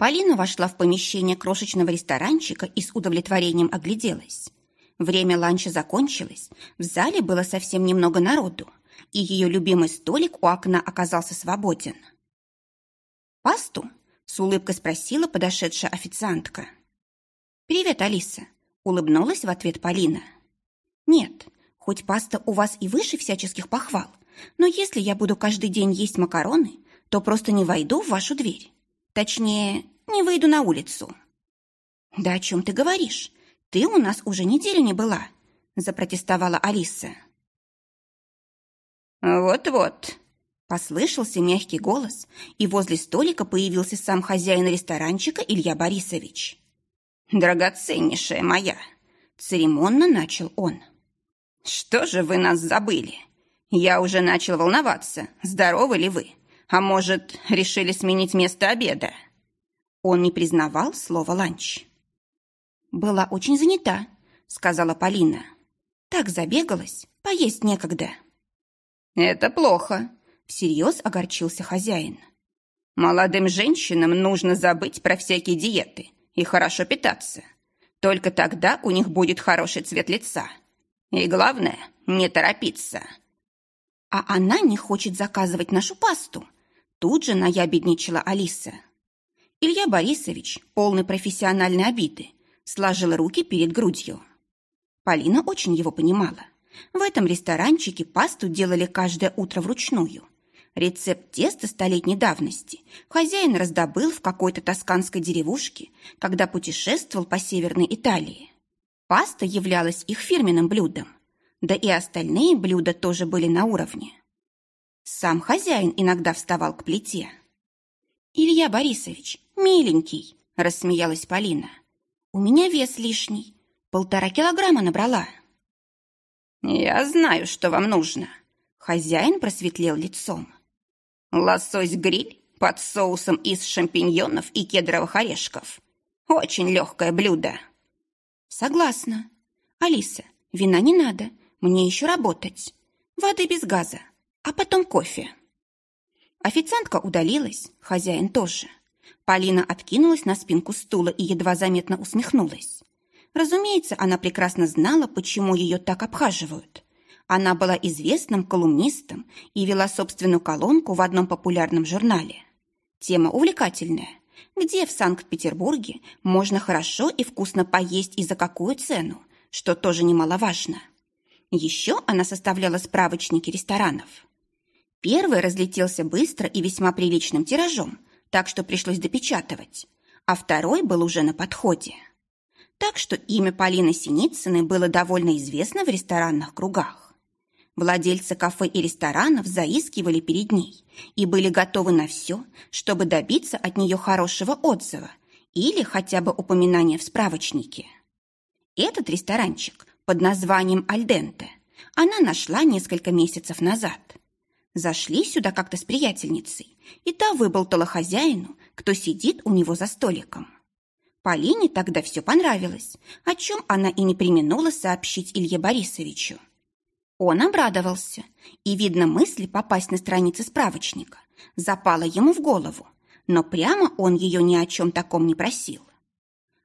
Полина вошла в помещение крошечного ресторанчика и с удовлетворением огляделась. Время ланча закончилось, в зале было совсем немного народу, и ее любимый столик у окна оказался свободен. «Пасту?» – с улыбкой спросила подошедшая официантка. «Привет, Алиса», – улыбнулась в ответ Полина. «Нет, хоть паста у вас и выше всяческих похвал, но если я буду каждый день есть макароны, то просто не войду в вашу дверь. Точнее, не выйду на улицу». «Да о чем ты говоришь? Ты у нас уже неделю не была», – запротестовала Алиса. «Вот-вот», – послышался мягкий голос, и возле столика появился сам хозяин ресторанчика Илья Борисович. «Драгоценнейшая моя», – церемонно начал он. «Что же вы нас забыли? Я уже начал волноваться, здоровы ли вы, а может, решили сменить место обеда?» Он не признавал слово «ланч». «Была очень занята», — сказала Полина. «Так забегалась, поесть некогда». «Это плохо», — всерьез огорчился хозяин. «Молодым женщинам нужно забыть про всякие диеты и хорошо питаться. Только тогда у них будет хороший цвет лица. И главное, не торопиться». «А она не хочет заказывать нашу пасту», — тут же наябедничала Алиса. Илья Борисович, полный профессиональной обиды, сложил руки перед грудью. Полина очень его понимала. В этом ресторанчике пасту делали каждое утро вручную. Рецепт теста столетней давности хозяин раздобыл в какой-то тосканской деревушке, когда путешествовал по Северной Италии. Паста являлась их фирменным блюдом. Да и остальные блюда тоже были на уровне. Сам хозяин иногда вставал к плите. «Илья Борисович, миленький», – рассмеялась Полина. «У меня вес лишний. Полтора килограмма набрала». «Я знаю, что вам нужно». Хозяин просветлел лицом. «Лосось-гриль под соусом из шампиньонов и кедровых орешков. Очень легкое блюдо». «Согласна. Алиса, вина не надо. Мне еще работать. Воды без газа. А потом кофе». Официантка удалилась, хозяин тоже. Полина откинулась на спинку стула и едва заметно усмехнулась. Разумеется, она прекрасно знала, почему ее так обхаживают. Она была известным колумнистом и вела собственную колонку в одном популярном журнале. Тема увлекательная. Где в Санкт-Петербурге можно хорошо и вкусно поесть и за какую цену, что тоже немаловажно. Еще она составляла справочники ресторанов. Первый разлетелся быстро и весьма приличным тиражом, так что пришлось допечатывать, а второй был уже на подходе. Так что имя Полины Синицыной было довольно известно в ресторанных кругах. Владельцы кафе и ресторанов заискивали перед ней и были готовы на все, чтобы добиться от нее хорошего отзыва или хотя бы упоминания в справочнике. Этот ресторанчик под названием «Альденте» она нашла несколько месяцев назад – Зашли сюда как-то с приятельницей, и та выболтала хозяину, кто сидит у него за столиком. Полине тогда все понравилось, о чем она и не применула сообщить Илье Борисовичу. Он обрадовался, и, видно, мысли попасть на страницы справочника запала ему в голову, но прямо он ее ни о чем таком не просил.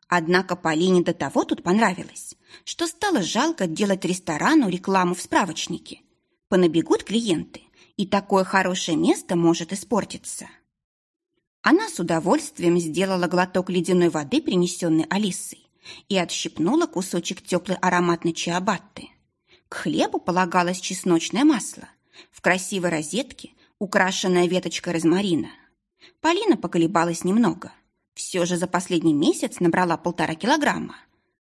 Однако Полине до того тут понравилось, что стало жалко делать ресторану рекламу в справочнике. Понабегут клиенты, и такое хорошее место может испортиться. Она с удовольствием сделала глоток ледяной воды, принесенной Алисой, и отщипнула кусочек теплой ароматной чиабатты. К хлебу полагалось чесночное масло, в красивой розетке, украшенная веточкой розмарина. Полина поколебалась немного. Все же за последний месяц набрала полтора килограмма,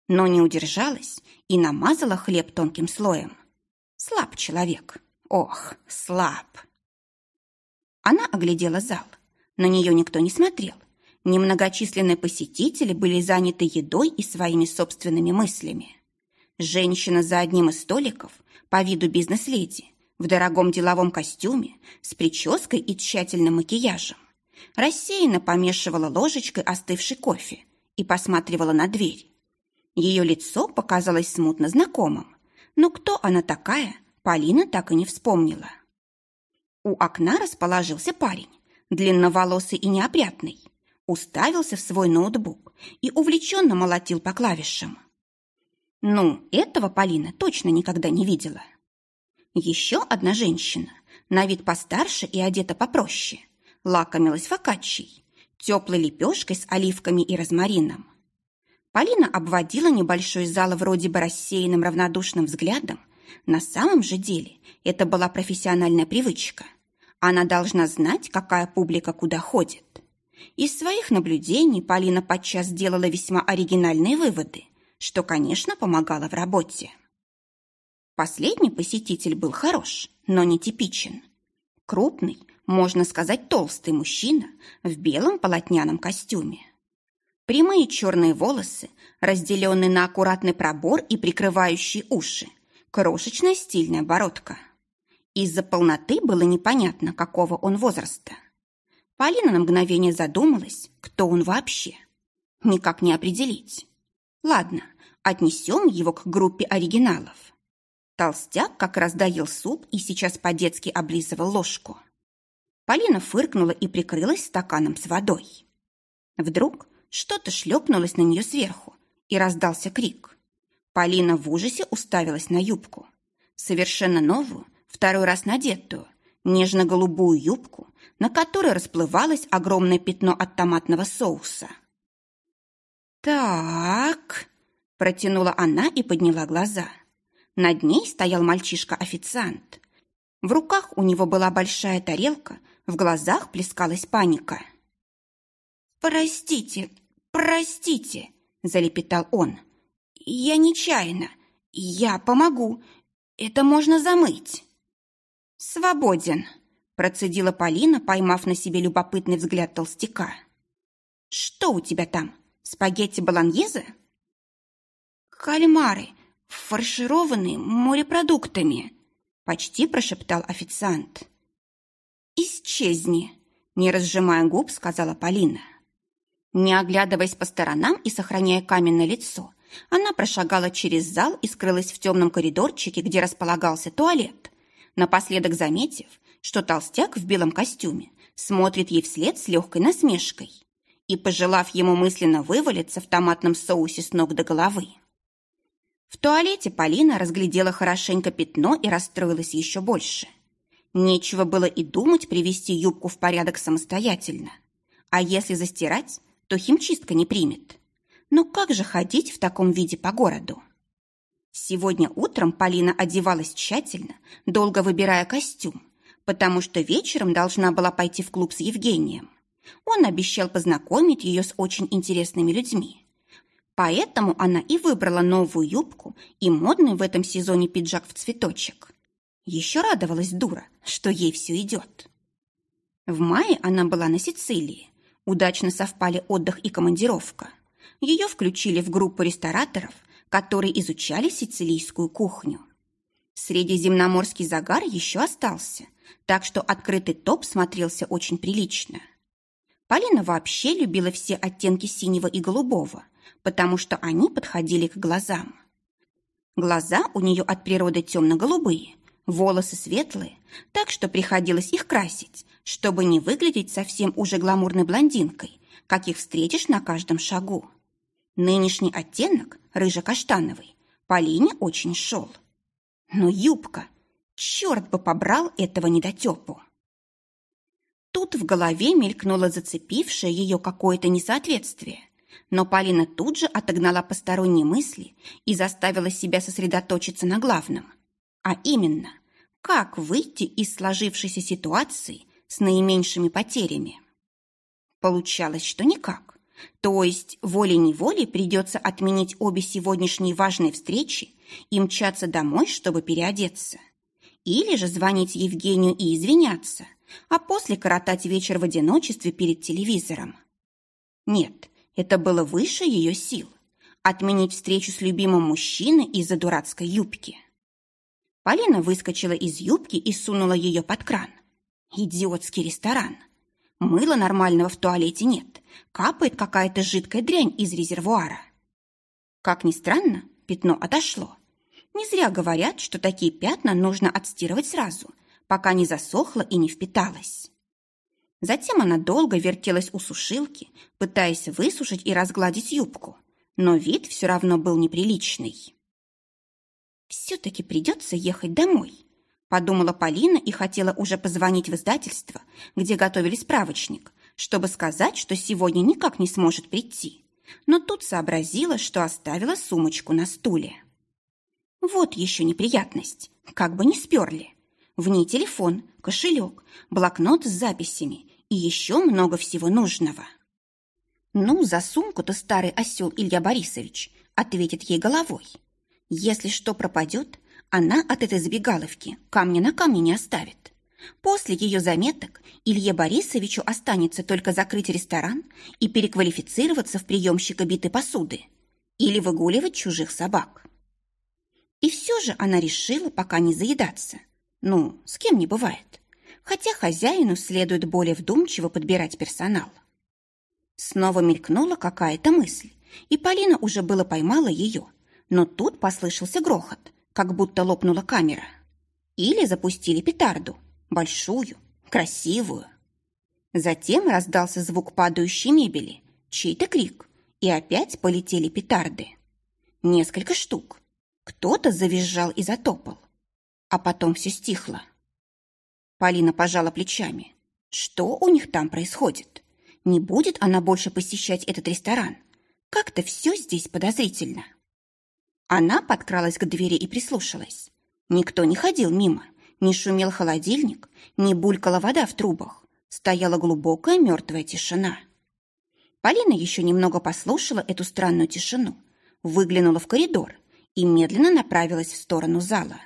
но не удержалась и намазала хлеб тонким слоем. Слаб человек. Ох, слаб. Она оглядела зал. На нее никто не смотрел. Немногочисленные посетители были заняты едой и своими собственными мыслями. Женщина за одним из столиков, по виду бизнес-леди, в дорогом деловом костюме, с прической и тщательным макияжем, рассеянно помешивала ложечкой остывший кофе и посматривала на дверь. Ее лицо показалось смутно знакомым, но кто она такая, Полина так и не вспомнила. У окна расположился парень, длинноволосый и неопрятный, уставился в свой ноутбук и увлеченно молотил по клавишам. Ну, этого Полина точно никогда не видела. Еще одна женщина, на вид постарше и одета попроще, лакомилась фокаччей, теплой лепешкой с оливками и розмарином. Полина обводила небольшой зал вроде бы рассеянным равнодушным взглядом. На самом же деле это была профессиональная привычка. Она должна знать, какая публика куда ходит. Из своих наблюдений Полина подчас делала весьма оригинальные выводы, что, конечно, помогало в работе. Последний посетитель был хорош, но нетипичен. Крупный, можно сказать, толстый мужчина в белом полотняном костюме. Прямые черные волосы, разделенные на аккуратный пробор и прикрывающие уши, крошечная стильная бородка. Из-за полноты было непонятно, какого он возраста. Полина на мгновение задумалась, кто он вообще. Никак не определить. Ладно, отнесем его к группе оригиналов. Толстяк как раз доел суп и сейчас по-детски облизывал ложку. Полина фыркнула и прикрылась стаканом с водой. Вдруг что-то шлепнулось на нее сверху, и раздался крик. Полина в ужасе уставилась на юбку. Совершенно новую, второй раз надетую, нежно-голубую юбку, на которой расплывалось огромное пятно от томатного соуса. «Так...» – протянула она и подняла глаза – над ней стоял мальчишка-официант. В руках у него была большая тарелка, в глазах плескалась паника. «Простите, простите!» – залепетал он. «Я нечаянно. Я помогу. Это можно замыть». «Свободен», – процедила Полина, поймав на себе любопытный взгляд толстяка. «Что у тебя там? Спагетти болоньезе?» «Кальмары фаршированные морепродуктами», — почти прошептал официант. «Исчезни», — не разжимая губ, сказала Полина. Не оглядываясь по сторонам и сохраняя каменное лицо, она прошагала через зал и скрылась в темном коридорчике, где располагался туалет, напоследок заметив, что толстяк в белом костюме смотрит ей вслед с легкой насмешкой и, пожелав ему мысленно вывалиться в томатном соусе с ног до головы. В туалете Полина разглядела хорошенько пятно и расстроилась еще больше. Нечего было и думать привести юбку в порядок самостоятельно. А если застирать, то химчистка не примет. Но как же ходить в таком виде по городу? Сегодня утром Полина одевалась тщательно, долго выбирая костюм, потому что вечером должна была пойти в клуб с Евгением. Он обещал познакомить ее с очень интересными людьми. Поэтому она и выбрала новую юбку и модный в этом сезоне пиджак в цветочек. Еще радовалась дура, что ей все идет. В мае она была на Сицилии. Удачно совпали отдых и командировка. Ее включили в группу рестораторов, которые изучали сицилийскую кухню. Средиземноморский загар еще остался, так что открытый топ смотрелся очень прилично. Полина вообще любила все оттенки синего и голубого, потому что они подходили к глазам. Глаза у нее от природы темно-голубые, волосы светлые, так что приходилось их красить, чтобы не выглядеть совсем уже гламурной блондинкой, каких встретишь на каждом шагу. Нынешний оттенок, рыжо-каштановый, Полине очень шел. Но юбка, черт бы побрал этого недотепу. Тут в голове мелькнуло зацепившее ее какое-то несоответствие. Но Полина тут же отогнала посторонние мысли и заставила себя сосредоточиться на главном. А именно, как выйти из сложившейся ситуации с наименьшими потерями. Получалось, что никак. То есть волей-неволей придется отменить обе сегодняшние важные встречи и мчаться домой, чтобы переодеться. Или же звонить Евгению и извиняться, а после коротать вечер в одиночестве перед телевизором. Нет, это было выше ее сил – отменить встречу с любимым мужчиной из-за дурацкой юбки. Полина выскочила из юбки и сунула ее под кран. Идиотский ресторан. Мыла нормального в туалете нет. Капает какая-то жидкая дрянь из резервуара. Как ни странно, пятно отошло. Не зря говорят, что такие пятна нужно отстирывать сразу, пока не засохло и не впиталось. Затем она долго вертелась у сушилки, пытаясь высушить и разгладить юбку, но вид все равно был неприличный. «Все-таки придется ехать домой», – подумала Полина и хотела уже позвонить в издательство, где готовили справочник, чтобы сказать, что сегодня никак не сможет прийти. Но тут сообразила, что оставила сумочку на стуле. Вот еще неприятность, как бы не сперли. В ней телефон, кошелек, блокнот с записями и еще много всего нужного. «Ну, за сумку-то старый осел Илья Борисович ответит ей головой. Если что пропадет, она от этой забегаловки камня на камне не оставит. После ее заметок Илье Борисовичу останется только закрыть ресторан и переквалифицироваться в приемщика битой посуды или выгуливать чужих собак. И все же она решила пока не заедаться. Ну, с кем не бывает. Хотя хозяину следует более вдумчиво подбирать персонал. Снова мелькнула какая-то мысль, и Полина уже было поймала ее, но тут послышался грохот, как будто лопнула камера. Или запустили петарду, большую, красивую. Затем раздался звук падающей мебели, чей-то крик, и опять полетели петарды. Несколько штук, кто-то завизжал и затопал. А потом все стихло. Полина пожала плечами. Что у них там происходит? Не будет она больше посещать этот ресторан? Как-то все здесь подозрительно. Она подкралась к двери и прислушалась. Никто не ходил мимо, не шумел холодильник, не булькала вода в трубах. Стояла глубокая мертвая тишина. Полина еще немного послушала эту странную тишину, выглянула в коридор и медленно направилась в сторону зала.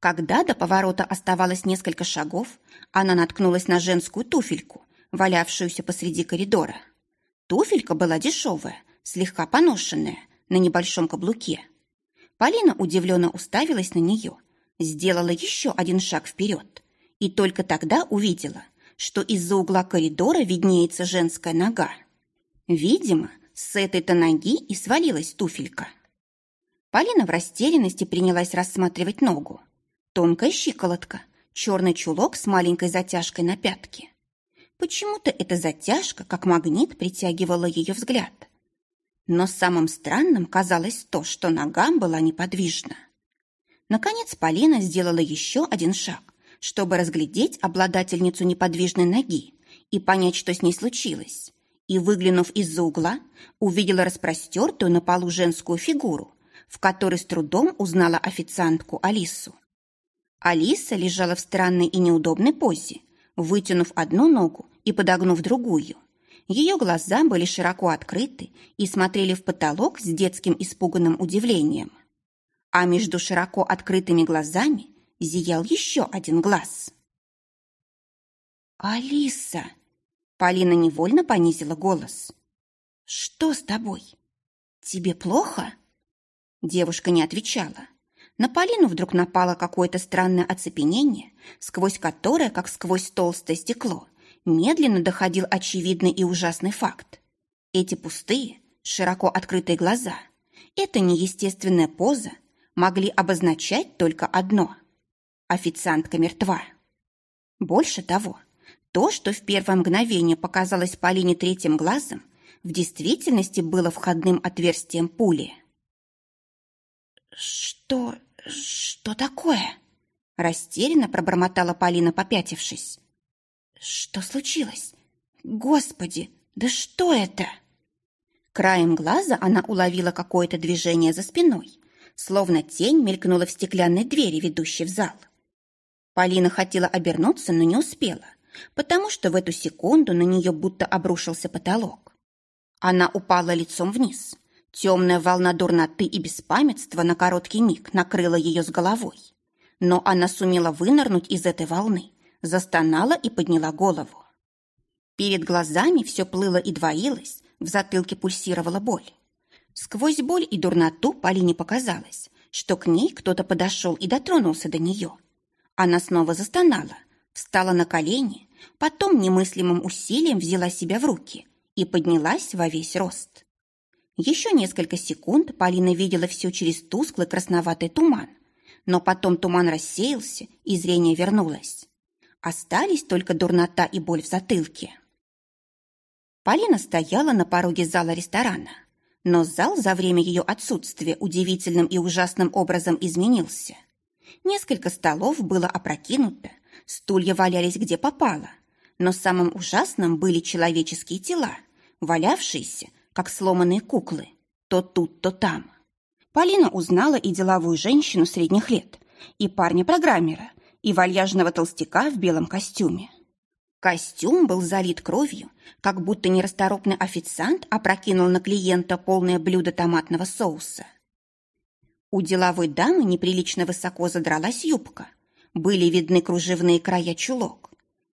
Когда до поворота оставалось несколько шагов, она наткнулась на женскую туфельку, валявшуюся посреди коридора. Туфелька была дешевая, слегка поношенная, на небольшом каблуке. Полина удивленно уставилась на нее, сделала еще один шаг вперед и только тогда увидела, что из-за угла коридора виднеется женская нога. Видимо, с этой-то ноги и свалилась туфелька. Полина в растерянности принялась рассматривать ногу. Тонкая щиколотка, черный чулок с маленькой затяжкой на пятке. Почему-то эта затяжка, как магнит, притягивала ее взгляд. Но самым странным казалось то, что нога была неподвижна. Наконец Полина сделала еще один шаг, чтобы разглядеть обладательницу неподвижной ноги и понять, что с ней случилось. И, выглянув из-за угла, увидела распростертую на полу женскую фигуру, в которой с трудом узнала официантку Алису. Алиса лежала в странной и неудобной позе, вытянув одну ногу и подогнув другую. Ее глаза были широко открыты и смотрели в потолок с детским испуганным удивлением. А между широко открытыми глазами зиял еще один глаз. «Алиса!» Полина невольно понизила голос. «Что с тобой? Тебе плохо?» Девушка не отвечала. На Полину вдруг напало какое-то странное оцепенение, сквозь которое, как сквозь толстое стекло, медленно доходил очевидный и ужасный факт. Эти пустые, широко открытые глаза, эта неестественная поза могли обозначать только одно – официантка мертва. Больше того, то, что в первое мгновение показалось Полине третьим глазом, в действительности было входным отверстием пули. «Что... что такое?» Растерянно пробормотала Полина, попятившись. «Что случилось? Господи, да что это?» Краем глаза она уловила какое-то движение за спиной, словно тень мелькнула в стеклянной двери, ведущей в зал. Полина хотела обернуться, но не успела, потому что в эту секунду на нее будто обрушился потолок. Она упала лицом вниз, Темная волна дурноты и беспамятства на короткий миг накрыла ее с головой. Но она сумела вынырнуть из этой волны, застонала и подняла голову. Перед глазами все плыло и двоилось, в затылке пульсировала боль. Сквозь боль и дурноту Полине показалось, что к ней кто-то подошел и дотронулся до нее. Она снова застонала, встала на колени, потом немыслимым усилием взяла себя в руки и поднялась во весь рост. Еще несколько секунд Полина видела все через тусклый красноватый туман, но потом туман рассеялся, и зрение вернулось. Остались только дурнота и боль в затылке. Полина стояла на пороге зала ресторана, но зал за время ее отсутствия удивительным и ужасным образом изменился. Несколько столов было опрокинуто, стулья валялись где попало, но самым ужасным были человеческие тела, валявшиеся, как сломанные куклы, то тут, то там. Полина узнала и деловую женщину средних лет, и парня-программера, и вальяжного толстяка в белом костюме. Костюм был залит кровью, как будто нерасторопный официант опрокинул на клиента полное блюдо томатного соуса. У деловой дамы неприлично высоко задралась юбка. Были видны кружевные края чулок.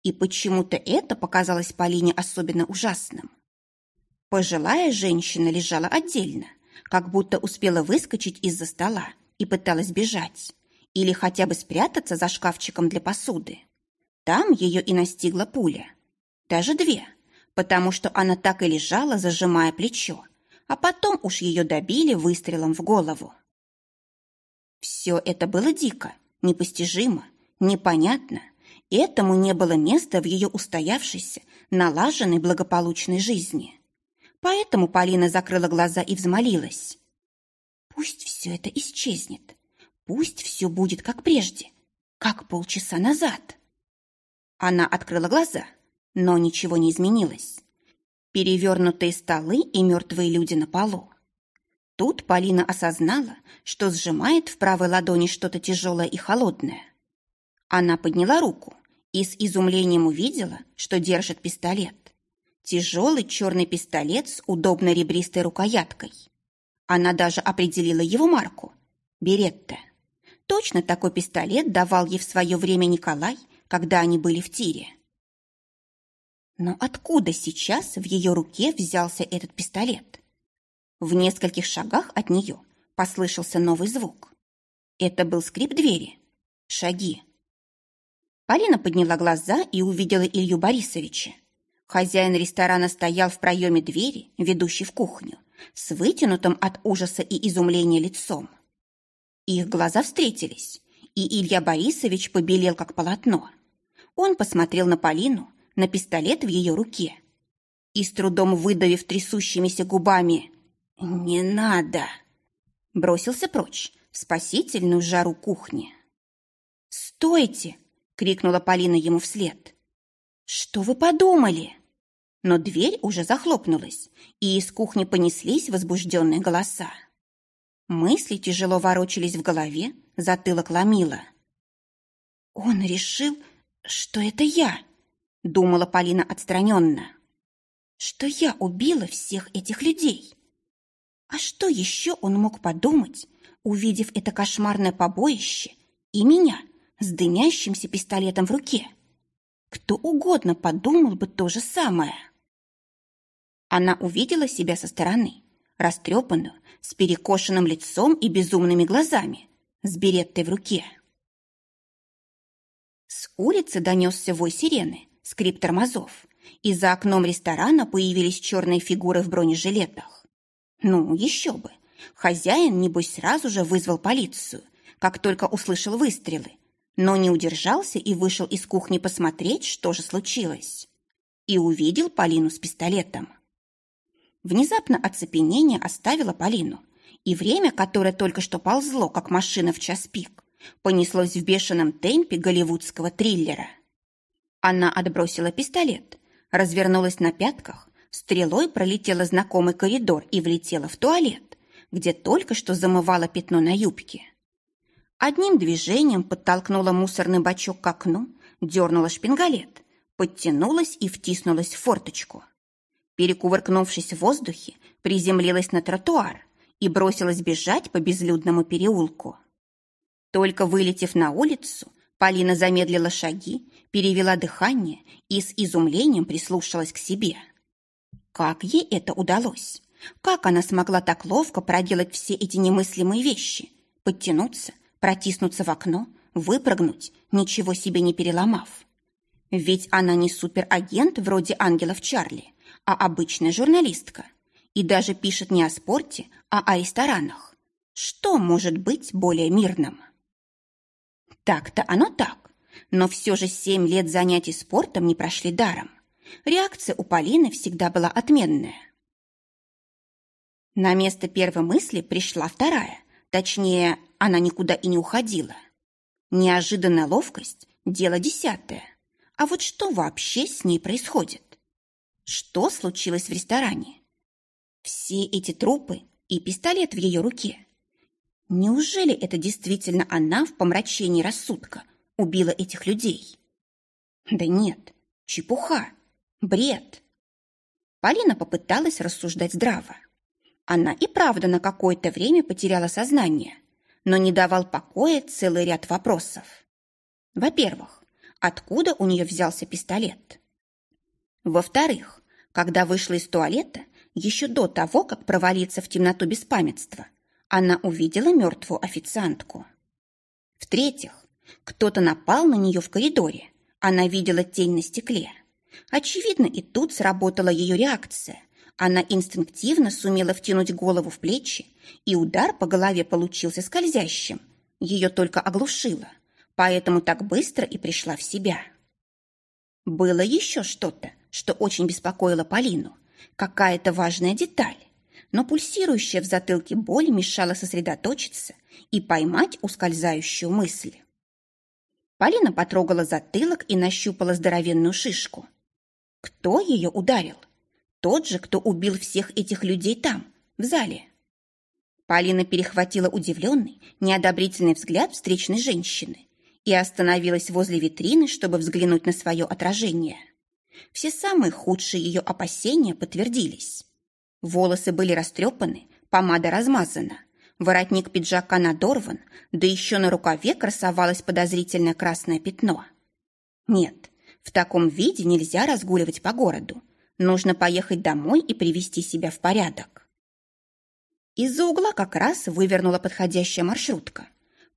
И почему-то это показалось Полине особенно ужасным. Пожилая женщина лежала отдельно, как будто успела выскочить из-за стола и пыталась бежать или хотя бы спрятаться за шкафчиком для посуды. Там ее и настигла пуля. Даже две, потому что она так и лежала, зажимая плечо, а потом уж ее добили выстрелом в голову. Все это было дико, непостижимо, непонятно. Этому не было места в ее устоявшейся, налаженной благополучной жизни. Поэтому Полина закрыла глаза и взмолилась. «Пусть все это исчезнет. Пусть все будет как прежде, как полчаса назад». Она открыла глаза, но ничего не изменилось. Перевернутые столы и мертвые люди на полу. Тут Полина осознала, что сжимает в правой ладони что-то тяжелое и холодное. Она подняла руку и с изумлением увидела, что держит пистолет. Тяжелый черный пистолет с удобной ребристой рукояткой. Она даже определила его марку – Беретта. Точно такой пистолет давал ей в свое время Николай, когда они были в тире. Но откуда сейчас в ее руке взялся этот пистолет? В нескольких шагах от нее послышался новый звук. Это был скрип двери. Шаги. Полина подняла глаза и увидела Илью Борисовича. Хозяин ресторана стоял в проеме двери, ведущей в кухню, с вытянутым от ужаса и изумления лицом. Их глаза встретились, и Илья Борисович побелел, как полотно. Он посмотрел на Полину, на пистолет в ее руке, и с трудом выдавив трясущимися губами «Не надо!» бросился прочь в спасительную жару кухни. «Стойте!» — крикнула Полина ему вслед. «Что вы подумали?» Но дверь уже захлопнулась, и из кухни понеслись возбужденные голоса. Мысли тяжело ворочались в голове, затылок ломило. «Он решил, что это я», — думала Полина отстраненно. «Что я убила всех этих людей. А что еще он мог подумать, увидев это кошмарное побоище и меня с дымящимся пистолетом в руке? Кто угодно подумал бы то же самое». Она увидела себя со стороны, растрепанную, с перекошенным лицом и безумными глазами, с береттой в руке. С улицы донесся вой сирены, скрип тормозов, и за окном ресторана появились черные фигуры в бронежилетах. Ну, еще бы. Хозяин, небось, сразу же вызвал полицию, как только услышал выстрелы, но не удержался и вышел из кухни посмотреть, что же случилось. И увидел Полину с пистолетом. Внезапно оцепенение оставило Полину, и время, которое только что ползло, как машина в час пик, понеслось в бешеном темпе голливудского триллера. Она отбросила пистолет, развернулась на пятках, стрелой пролетела знакомый коридор и влетела в туалет, где только что замывала пятно на юбке. Одним движением подтолкнула мусорный бачок к окну, дернула шпингалет, подтянулась и втиснулась в форточку перекувыркнувшись в воздухе, приземлилась на тротуар и бросилась бежать по безлюдному переулку. Только вылетев на улицу, Полина замедлила шаги, перевела дыхание и с изумлением прислушалась к себе. Как ей это удалось? Как она смогла так ловко проделать все эти немыслимые вещи? Подтянуться, протиснуться в окно, выпрыгнуть, ничего себе не переломав. Ведь она не суперагент вроде ангелов Чарли, а обычная журналистка. и даже пишет не о спорте, а о ресторанах. Что может быть более мирным? Так-то оно так, но все же семь лет занятий спортом не прошли даром. Реакция у Полины всегда была отменная. На место первой мысли пришла вторая, точнее, она никуда и не уходила. Неожиданная ловкость – дело десятое. А вот что вообще с ней происходит? Что случилось в ресторане? Все эти трупы и пистолет в ее руке. Неужели это действительно она в помрачении рассудка убила этих людей? Да нет, чепуха, бред. Полина попыталась рассуждать здраво. Она и правда на какое-то время потеряла сознание, но не давал покоя целый ряд вопросов. Во-первых, откуда у нее взялся пистолет? Во-вторых, когда вышла из туалета, еще до того, как провалиться в темноту беспамятства, она увидела мертвую официантку. В-третьих, кто-то напал на нее в коридоре. Она видела тень на стекле. Очевидно, и тут сработала ее реакция. Она инстинктивно сумела втянуть голову в плечи, и удар по голове получился скользящим. Ее только оглушило, поэтому так быстро и пришла в себя. Было еще что-то, что очень беспокоило Полину. Какая-то важная деталь. Но пульсирующая в затылке боль мешала сосредоточиться и поймать ускользающую мысль. Полина потрогала затылок и нащупала здоровенную шишку. Кто ее ударил? Тот же, кто убил всех этих людей там, в зале. Полина перехватила удивленный, неодобрительный взгляд встречной женщины и остановилась возле витрины, чтобы взглянуть на свое отражение. Все самые худшие ее опасения подтвердились. Волосы были растрепаны, помада размазана, воротник пиджака надорван, да еще на рукаве красовалось подозрительное красное пятно. Нет, в таком виде нельзя разгуливать по городу. Нужно поехать домой и привести себя в порядок. Из-за угла как раз вывернула подходящая маршрутка.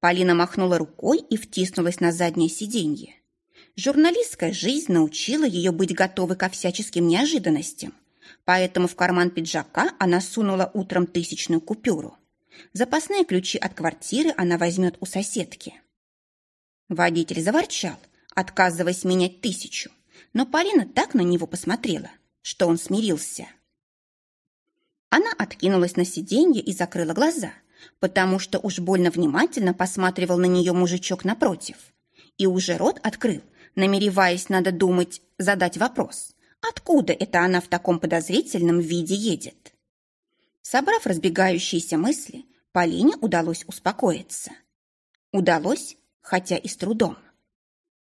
Полина махнула рукой и втиснулась на заднее сиденье. Журналистская жизнь научила ее быть готовой ко всяческим неожиданностям, поэтому в карман пиджака она сунула утром тысячную купюру. Запасные ключи от квартиры она возьмет у соседки. Водитель заворчал, отказываясь менять тысячу, но Полина так на него посмотрела – что он смирился. Она откинулась на сиденье и закрыла глаза, потому что уж больно внимательно посматривал на нее мужичок напротив. И уже рот открыл, намереваясь, надо думать, задать вопрос, откуда это она в таком подозрительном виде едет. Собрав разбегающиеся мысли, Полине удалось успокоиться. Удалось, хотя и с трудом.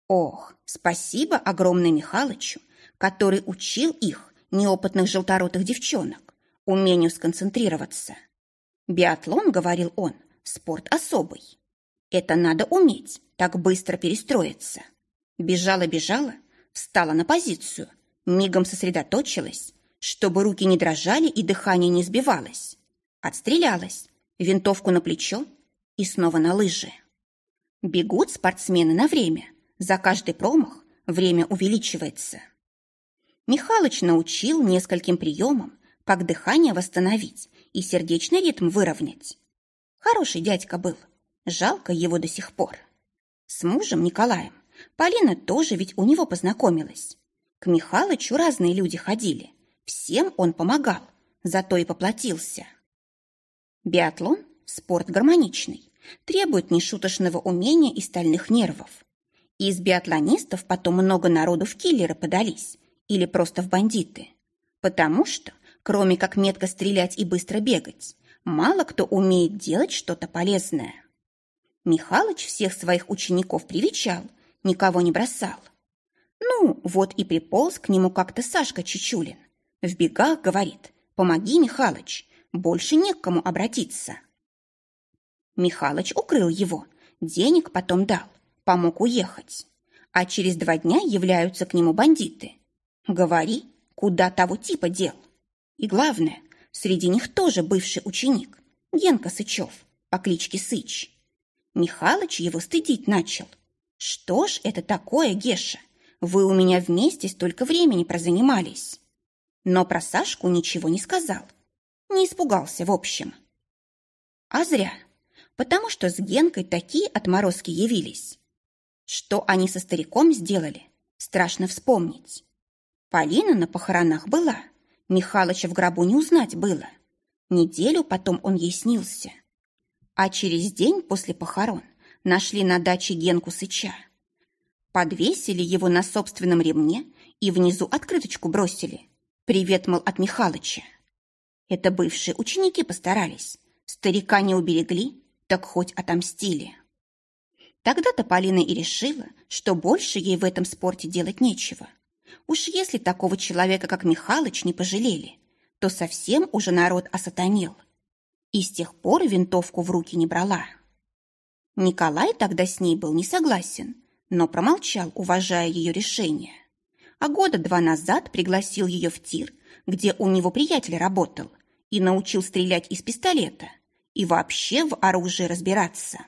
Ох, спасибо огромное Михалычу, который учил их неопытных желторотых девчонок, умению сконцентрироваться. Биатлон, говорил он, спорт особый. Это надо уметь, так быстро перестроиться. Бежала-бежала, встала на позицию, мигом сосредоточилась, чтобы руки не дрожали и дыхание не сбивалось. Отстрелялась, винтовку на плечо и снова на лыжи. Бегут спортсмены на время. За каждый промах время увеличивается. Михалыч научил нескольким приемам, как дыхание восстановить и сердечный ритм выровнять. Хороший дядька был, жалко его до сих пор. С мужем Николаем Полина тоже ведь у него познакомилась. К Михалычу разные люди ходили, всем он помогал, зато и поплатился. Биатлон – спорт гармоничный, требует нешуточного умения и стальных нервов. Из биатлонистов потом много народу в киллеры подались, или просто в бандиты. Потому что, кроме как метко стрелять и быстро бегать, мало кто умеет делать что-то полезное. Михалыч всех своих учеников привечал, никого не бросал. Ну, вот и приполз к нему как-то Сашка Чичулин. В бегах говорит, помоги, Михалыч, больше не к кому обратиться. Михалыч укрыл его, денег потом дал, помог уехать. А через два дня являются к нему бандиты. Говори, куда того типа дел. И главное, среди них тоже бывший ученик, Генка Сычев, по кличке Сыч. Михалыч его стыдить начал. Что ж это такое, Геша? Вы у меня вместе столько времени прозанимались. Но про Сашку ничего не сказал. Не испугался, в общем. А зря, потому что с Генкой такие отморозки явились. Что они со стариком сделали, страшно вспомнить. Полина на похоронах была, Михалыча в гробу не узнать было. Неделю потом он ей снился. А через день после похорон нашли на даче Генку Сыча. Подвесили его на собственном ремне и внизу открыточку бросили. «Привет, мол, от Михалыча». Это бывшие ученики постарались. Старика не уберегли, так хоть отомстили. Тогда-то Полина и решила, что больше ей в этом спорте делать нечего. Уж если такого человека, как Михалыч, не пожалели, то совсем уже народ осатанел. И с тех пор винтовку в руки не брала. Николай тогда с ней был не согласен, но промолчал, уважая ее решение. А года два назад пригласил ее в тир, где у него приятель работал, и научил стрелять из пистолета и вообще в оружии разбираться.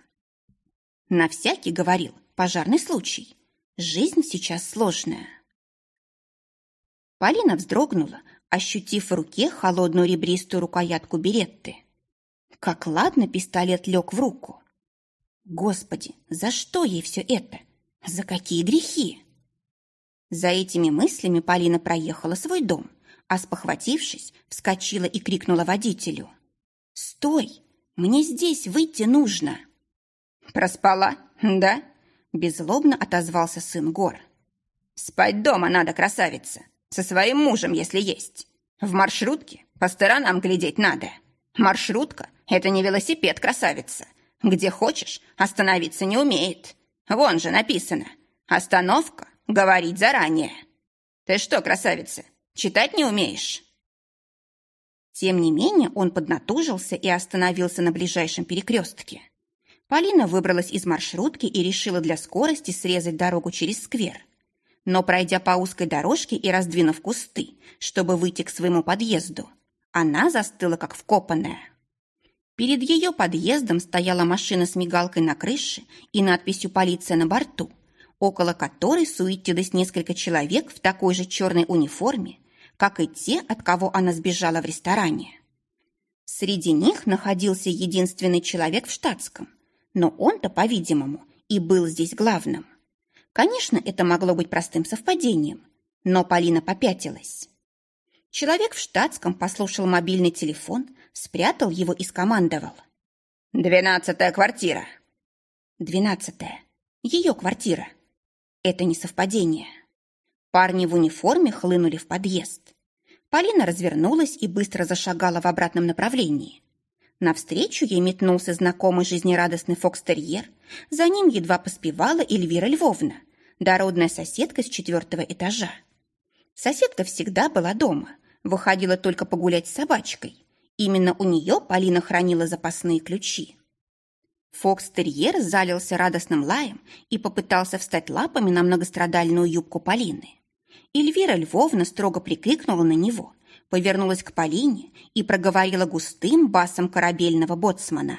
На всякий говорил, пожарный случай. Жизнь сейчас сложная. Полина вздрогнула, ощутив в руке холодную ребристую рукоятку беретты. Как ладно пистолет лег в руку. Господи, за что ей все это? За какие грехи? За этими мыслями Полина проехала свой дом, а спохватившись, вскочила и крикнула водителю. «Стой! Мне здесь выйти нужно!» «Проспала, да?» – беззлобно отозвался сын Гор. «Спать дома надо, красавица, со своим мужем, если есть. В маршрутке по сторонам глядеть надо. Маршрутка – это не велосипед, красавица. Где хочешь, остановиться не умеет. Вон же написано. Остановка – говорить заранее. Ты что, красавица, читать не умеешь?» Тем не менее он поднатужился и остановился на ближайшем перекрестке. Полина выбралась из маршрутки и решила для скорости срезать дорогу через сквер. Но, пройдя по узкой дорожке и раздвинув кусты, чтобы выйти к своему подъезду, она застыла, как вкопанная. Перед ее подъездом стояла машина с мигалкой на крыше и надписью «Полиция» на борту, около которой суетилось несколько человек в такой же черной униформе, как и те, от кого она сбежала в ресторане. Среди них находился единственный человек в штатском, но он-то, по-видимому, и был здесь главным. Конечно, это могло быть простым совпадением, но Полина попятилась. Человек в штатском послушал мобильный телефон, спрятал его и скомандовал. «Двенадцатая квартира». «Двенадцатая. Ее квартира. Это не совпадение». Парни в униформе хлынули в подъезд. Полина развернулась и быстро зашагала в обратном направлении. Навстречу ей метнулся знакомый жизнерадостный фокстерьер. За ним едва поспевала Эльвира Львовна, дородная соседка с четвертого этажа. Соседка всегда была дома, выходила только погулять с собачкой. Именно у нее Полина хранила запасные ключи. Фокстерьер залился радостным лаем и попытался встать лапами на многострадальную юбку Полины. Эльвира Львовна строго прикрикнула на него – повернулась к Полине и проговорила густым басом корабельного боцмана.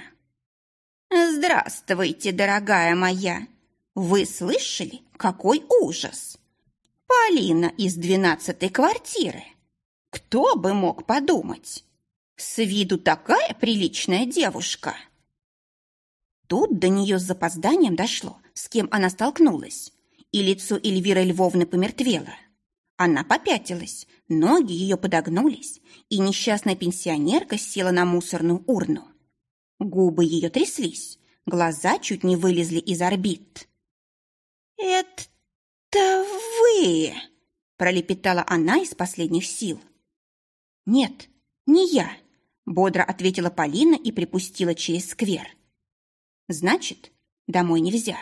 «Здравствуйте, дорогая моя! Вы слышали, какой ужас? Полина из двенадцатой квартиры! Кто бы мог подумать? С виду такая приличная девушка!» Тут до нее с запозданием дошло, с кем она столкнулась, и лицо Эльвиры Львовны помертвело. Она попятилась, ноги ее подогнулись, и несчастная пенсионерка села на мусорную урну. Губы ее тряслись, глаза чуть не вылезли из орбит. «Это вы!» – пролепетала она из последних сил. «Нет, не я», – бодро ответила Полина и припустила через сквер. «Значит, домой нельзя».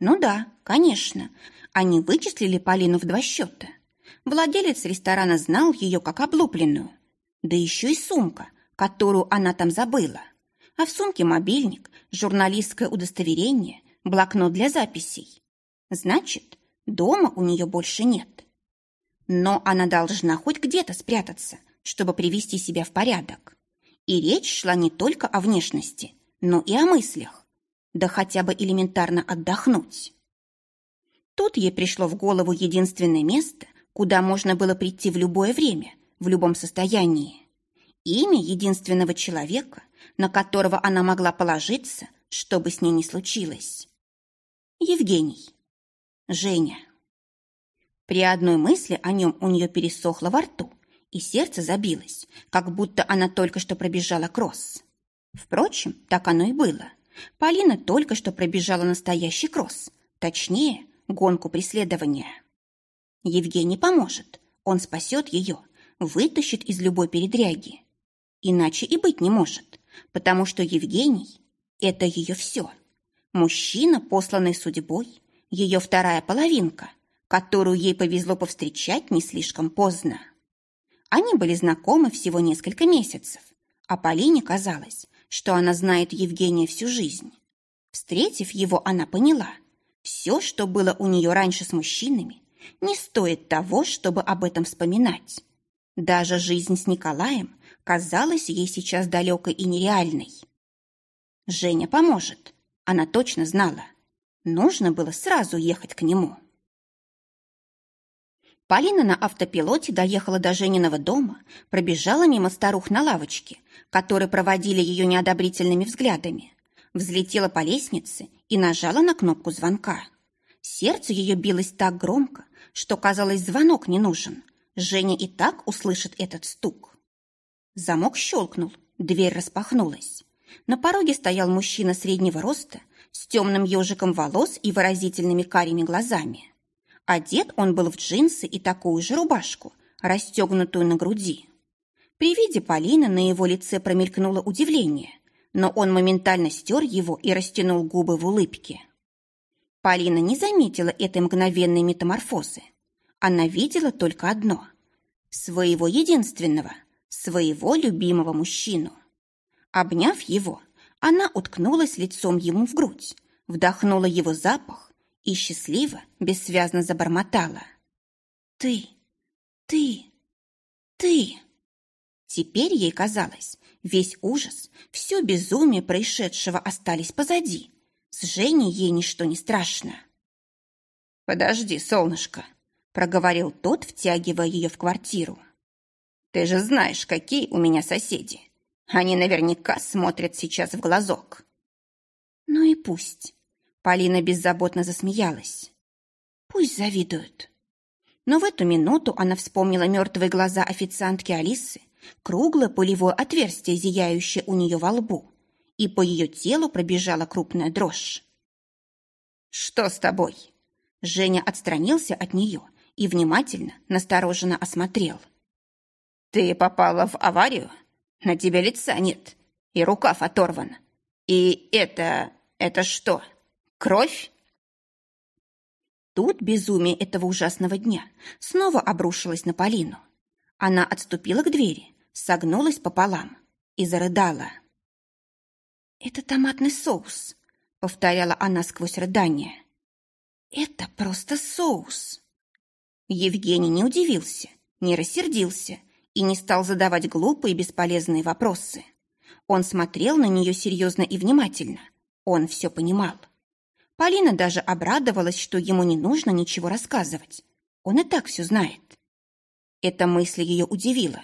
«Ну да, конечно, они вычислили Полину в два счета. Владелец ресторана знал ее как облупленную. Да еще и сумка, которую она там забыла. А в сумке мобильник, журналистское удостоверение, блокнот для записей. Значит, дома у нее больше нет. Но она должна хоть где-то спрятаться, чтобы привести себя в порядок. И речь шла не только о внешности, но и о мыслях. Да хотя бы элементарно отдохнуть. Тут ей пришло в голову единственное место, куда можно было прийти в любое время, в любом состоянии. Имя единственного человека, на которого она могла положиться, что бы с ней ни случилось. Евгений. Женя. При одной мысли о нем у нее пересохло во рту, и сердце забилось, как будто она только что пробежала кросс. Впрочем, так оно и было. Полина только что пробежала настоящий кросс, точнее, гонку преследования. Евгений поможет, он спасет ее, вытащит из любой передряги. Иначе и быть не может, потому что Евгений – это ее все. Мужчина, посланный судьбой, ее вторая половинка, которую ей повезло повстречать не слишком поздно. Они были знакомы всего несколько месяцев, а Полине казалось, что она знает Евгения всю жизнь. Встретив его, она поняла, все, что было у нее раньше с мужчинами, не стоит того, чтобы об этом вспоминать. Даже жизнь с Николаем казалась ей сейчас далекой и нереальной. Женя поможет, она точно знала. Нужно было сразу ехать к нему. Полина на автопилоте доехала до Жениного дома, пробежала мимо старух на лавочке, которые проводили ее неодобрительными взглядами, взлетела по лестнице и нажала на кнопку звонка. Сердце ее билось так громко, что, казалось, звонок не нужен. Женя и так услышит этот стук. Замок щелкнул, дверь распахнулась. На пороге стоял мужчина среднего роста с темным ежиком волос и выразительными карими глазами. Одет он был в джинсы и такую же рубашку, расстегнутую на груди. При виде Полины на его лице промелькнуло удивление, но он моментально стер его и растянул губы в улыбке. Полина не заметила этой мгновенной метаморфозы. Она видела только одно – своего единственного, своего любимого мужчину. Обняв его, она уткнулась лицом ему в грудь, вдохнула его запах и счастливо, бессвязно забормотала. «Ты, ты, ты!» Теперь ей казалось, весь ужас, все безумие происшедшего остались позади. С Женей ей ничто не страшно. «Подожди, солнышко», — проговорил тот, втягивая ее в квартиру. «Ты же знаешь, какие у меня соседи. Они наверняка смотрят сейчас в глазок». «Ну и пусть. Полина беззаботно засмеялась. Пусть завидуют. Но в эту минуту она вспомнила мертвые глаза официантки Алисы, круглое пулевое отверстие, зияющее у нее во лбу, и по ее телу пробежала крупная дрожь. «Что с тобой?» Женя отстранился от нее и внимательно, настороженно осмотрел. «Ты попала в аварию? На тебе лица нет, и рукав оторван. И это... это что?» Кровь? Тут безумие этого ужасного дня снова обрушилось на Полину. Она отступила к двери, согнулась пополам и зарыдала. «Это томатный соус», — повторяла она сквозь рыдание. «Это просто соус». Евгений не удивился, не рассердился и не стал задавать глупые бесполезные вопросы. Он смотрел на нее серьезно и внимательно. Он все понимал. Полина даже обрадовалась, что ему не нужно ничего рассказывать. Он и так все знает. Эта мысль ее удивила.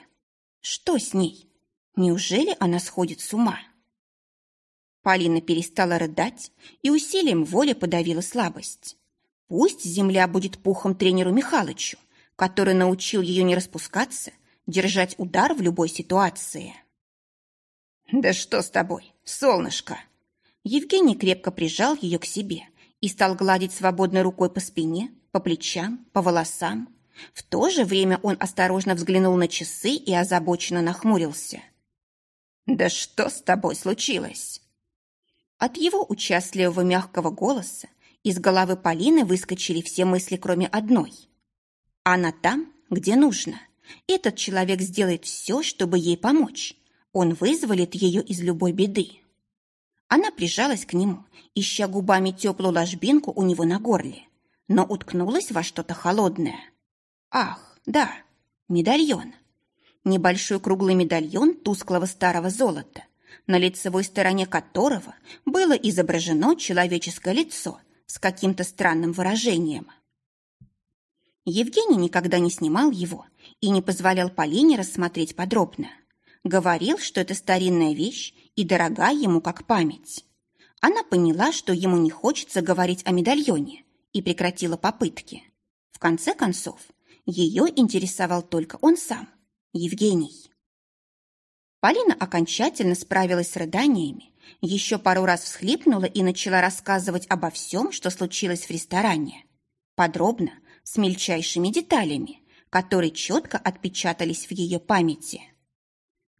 Что с ней? Неужели она сходит с ума? Полина перестала рыдать и усилием воли подавила слабость. Пусть земля будет пухом тренеру Михалычу, который научил ее не распускаться, держать удар в любой ситуации. «Да что с тобой, солнышко?» Евгений крепко прижал ее к себе и стал гладить свободной рукой по спине, по плечам, по волосам. В то же время он осторожно взглянул на часы и озабоченно нахмурился. «Да что с тобой случилось?» От его участливого мягкого голоса из головы Полины выскочили все мысли, кроме одной. Она там, где нужно. Этот человек сделает все, чтобы ей помочь. Он вызволит ее из любой беды. Она прижалась к нему, ища губами теплую ложбинку у него на горле, но уткнулась во что-то холодное. Ах, да, медальон. Небольшой круглый медальон тусклого старого золота, на лицевой стороне которого было изображено человеческое лицо с каким-то странным выражением. Евгений никогда не снимал его и не позволял Полине рассмотреть подробно. Говорил, что это старинная вещь и дорога ему как память. Она поняла, что ему не хочется говорить о медальоне, и прекратила попытки. В конце концов, ее интересовал только он сам, Евгений. Полина окончательно справилась с рыданиями, еще пару раз всхлипнула и начала рассказывать обо всем, что случилось в ресторане. Подробно, с мельчайшими деталями, которые четко отпечатались в ее памяти.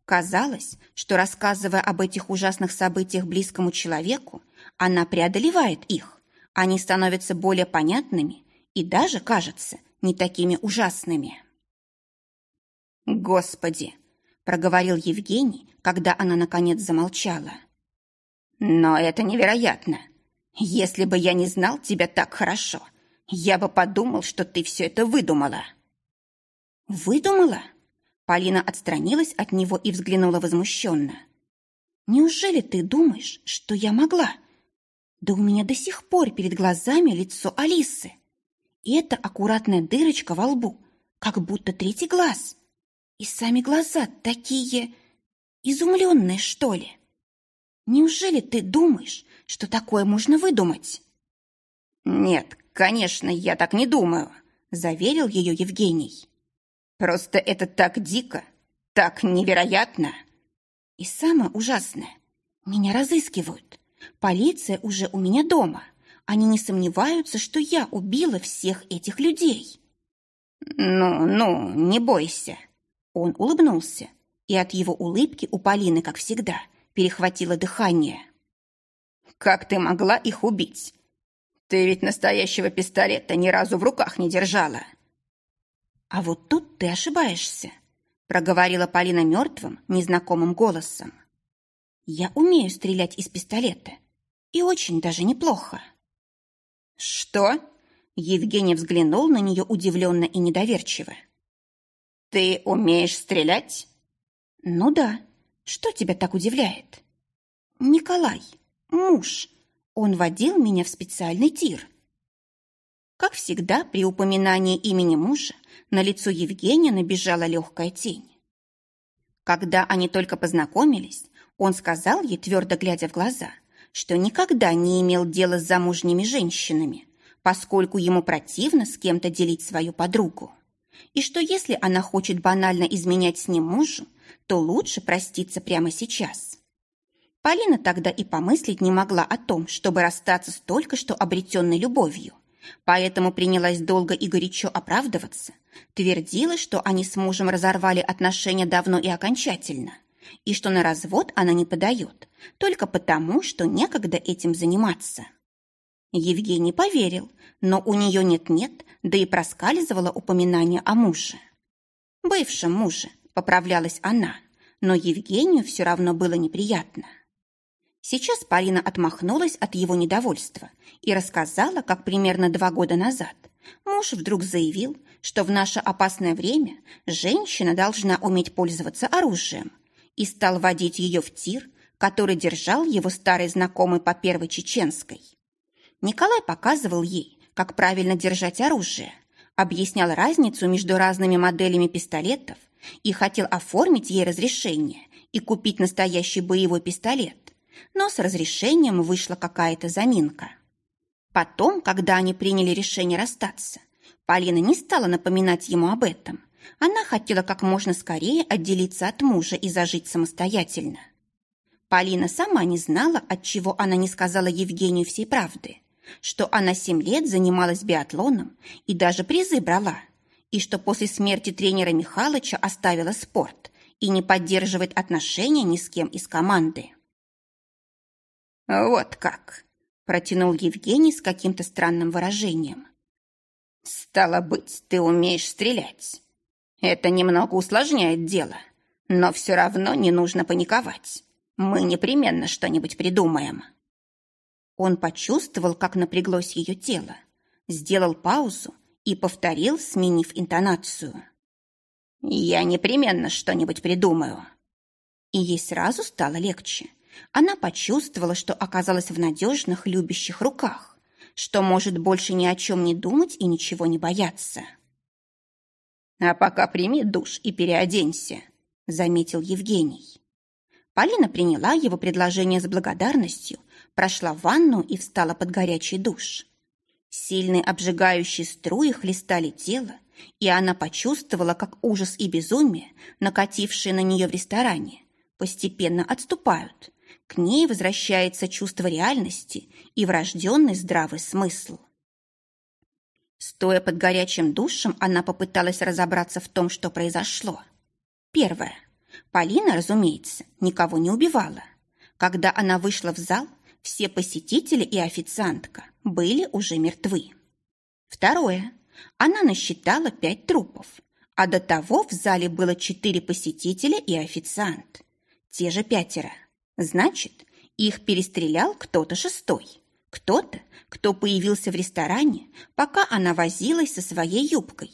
Казалось, что, рассказывая об этих ужасных событиях близкому человеку, она преодолевает их, они становятся более понятными и даже, кажется, не такими ужасными. «Господи!» – проговорил Евгений, когда она, наконец, замолчала. «Но это невероятно! Если бы я не знал тебя так хорошо, я бы подумал, что ты все это выдумала». «Выдумала?» Полина отстранилась от него и взглянула возмущенно. «Неужели ты думаешь, что я могла? Да у меня до сих пор перед глазами лицо Алисы. И это аккуратная дырочка во лбу, как будто третий глаз. И сами глаза такие... изумленные, что ли? Неужели ты думаешь, что такое можно выдумать?» «Нет, конечно, я так не думаю», — заверил ее Евгений. «Просто это так дико, так невероятно». «И самое ужасное, меня разыскивают. Полиция уже у меня дома. Они не сомневаются, что я убила всех этих людей». «Ну, ну, не бойся». Он улыбнулся, и от его улыбки у Полины, как всегда, перехватило дыхание. «Как ты могла их убить? Ты ведь настоящего пистолета ни разу в руках не держала». «А вот тут ты ошибаешься», — проговорила Полина мертвым, незнакомым голосом. «Я умею стрелять из пистолета, и очень даже неплохо». «Что?» — Евгений взглянул на нее удивленно и недоверчиво. «Ты умеешь стрелять?» «Ну да. Что тебя так удивляет?» «Николай, муж, он водил меня в специальный тир». Как всегда, при упоминании имени мужа на лицо Евгения набежала легкая тень. Когда они только познакомились, он сказал ей, твердо глядя в глаза, что никогда не имел дела с замужними женщинами, поскольку ему противно с кем-то делить свою подругу. И что если она хочет банально изменять с ним мужу, то лучше проститься прямо сейчас. Полина тогда и помыслить не могла о том, чтобы расстаться с только что обретенной любовью. Поэтому принялась долго и горячо оправдываться, твердила, что они с мужем разорвали отношения давно и окончательно, и что на развод она не подает, только потому, что некогда этим заниматься. Евгений поверил, но у нее нет-нет, да и проскальзывало упоминание о муже. Бывшем муже, поправлялась она, но Евгению все равно было неприятно. Сейчас Полина отмахнулась от его недовольства и рассказала, как примерно два года назад муж вдруг заявил, что в наше опасное время женщина должна уметь пользоваться оружием, и стал водить ее в тир, который держал его старый знакомый по Первой Чеченской. Николай показывал ей, как правильно держать оружие, объяснял разницу между разными моделями пистолетов и хотел оформить ей разрешение и купить настоящий боевой пистолет но с разрешением вышла какая-то заминка. Потом, когда они приняли решение расстаться, Полина не стала напоминать ему об этом. Она хотела как можно скорее отделиться от мужа и зажить самостоятельно. Полина сама не знала, от чего она не сказала Евгению всей правды, что она семь лет занималась биатлоном и даже призы брала, и что после смерти тренера Михалыча оставила спорт и не поддерживает отношения ни с кем из команды. «Вот как!» – протянул Евгений с каким-то странным выражением. «Стало быть, ты умеешь стрелять. Это немного усложняет дело, но все равно не нужно паниковать. Мы непременно что-нибудь придумаем». Он почувствовал, как напряглось ее тело, сделал паузу и повторил, сменив интонацию. «Я непременно что-нибудь придумаю». И ей сразу стало легче – она почувствовала, что оказалась в надежных, любящих руках, что может больше ни о чем не думать и ничего не бояться. «А пока прими душ и переоденься. заметил Евгений. Полина приняла его предложение с благодарностью, прошла ванну и встала под горячий душ. Сильные обжигающие струи хлестали тело, и она почувствовала, как ужас и безумие, накатившие на нее в ресторане, постепенно отступают. К ней возвращается чувство реальности и врожденный здравый смысл. Стоя под горячим душем, она попыталась разобраться в том, что произошло. Первое. Полина, разумеется, никого не убивала. Когда она вышла в зал, все посетители и официантка были уже мертвы. Второе. Она насчитала пять трупов, а до того в зале было четыре посетителя и официант. Те же пятеро. Значит, их перестрелял кто-то шестой. Кто-то, кто появился в ресторане, пока она возилась со своей юбкой.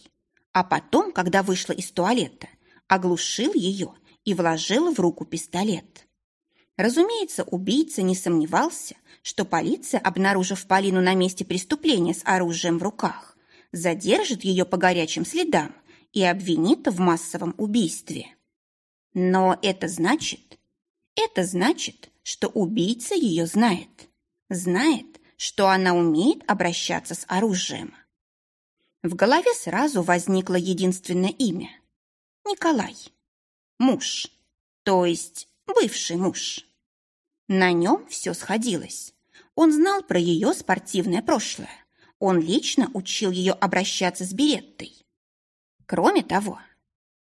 А потом, когда вышла из туалета, оглушил ее и вложил в руку пистолет. Разумеется, убийца не сомневался, что полиция, обнаружив Полину на месте преступления с оружием в руках, задержит ее по горячим следам и обвинит в массовом убийстве. Но это значит, это значит, что убийца ее знает. Знает, что она умеет обращаться с оружием. В голове сразу возникло единственное имя – Николай. Муж, то есть бывший муж. На нем все сходилось. Он знал про ее спортивное прошлое. Он лично учил ее обращаться с Береттой. Кроме того,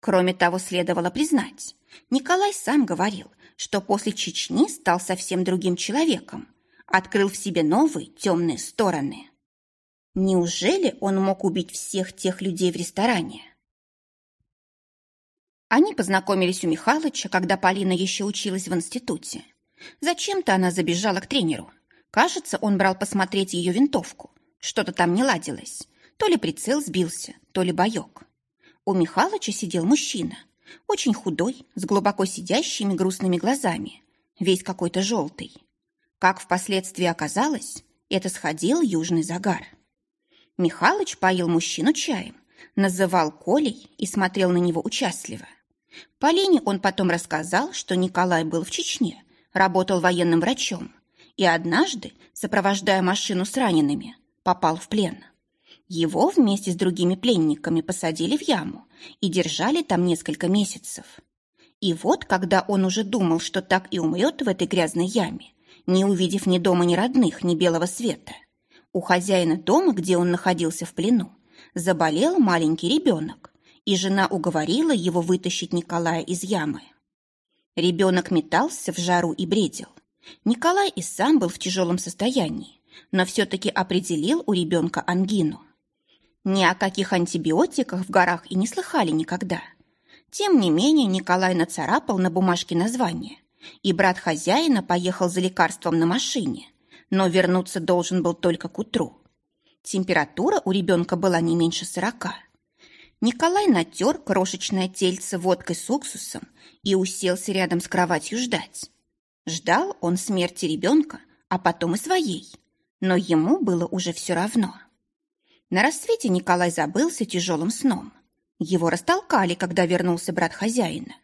кроме того, следовало признать, Николай сам говорил, что после Чечни стал совсем другим человеком, открыл в себе новые темные стороны. Неужели он мог убить всех тех людей в ресторане? Они познакомились у Михалыча, когда Полина еще училась в институте. Зачем-то она забежала к тренеру. Кажется, он брал посмотреть ее винтовку. Что-то там не ладилось. То ли прицел сбился, то ли боек. У Михалыча сидел мужчина. Очень худой, с глубоко сидящими грустными глазами. Весь какой-то желтый. Как впоследствии оказалось, это сходил южный загар. Михалыч поил мужчину чаем, называл Колей и смотрел на него участливо. Полине он потом рассказал, что Николай был в Чечне, работал военным врачом и однажды, сопровождая машину с ранеными, попал в плен. Его вместе с другими пленниками посадили в яму и держали там несколько месяцев. И вот, когда он уже думал, что так и умрет в этой грязной яме, не увидев ни дома, ни родных, ни белого света, у хозяина дома, где он находился в плену, заболел маленький ребенок, и жена уговорила его вытащить Николая из ямы. Ребенок метался в жару и бредил. Николай и сам был в тяжелом состоянии, но все-таки определил у ребенка ангину. Ни о каких антибиотиках в горах и не слыхали никогда. Тем не менее Николай нацарапал на бумажке название, и брат хозяина поехал за лекарством на машине, но вернуться должен был только к утру. Температура у ребенка была не меньше сорока. Николай натер крошечное тельце водкой с уксусом и уселся рядом с кроватью ждать. Ждал он смерти ребенка, а потом и своей. Но ему было уже все равно. На рассвете Николай забылся тяжелым сном. Его растолкали, когда вернулся брат хозяина.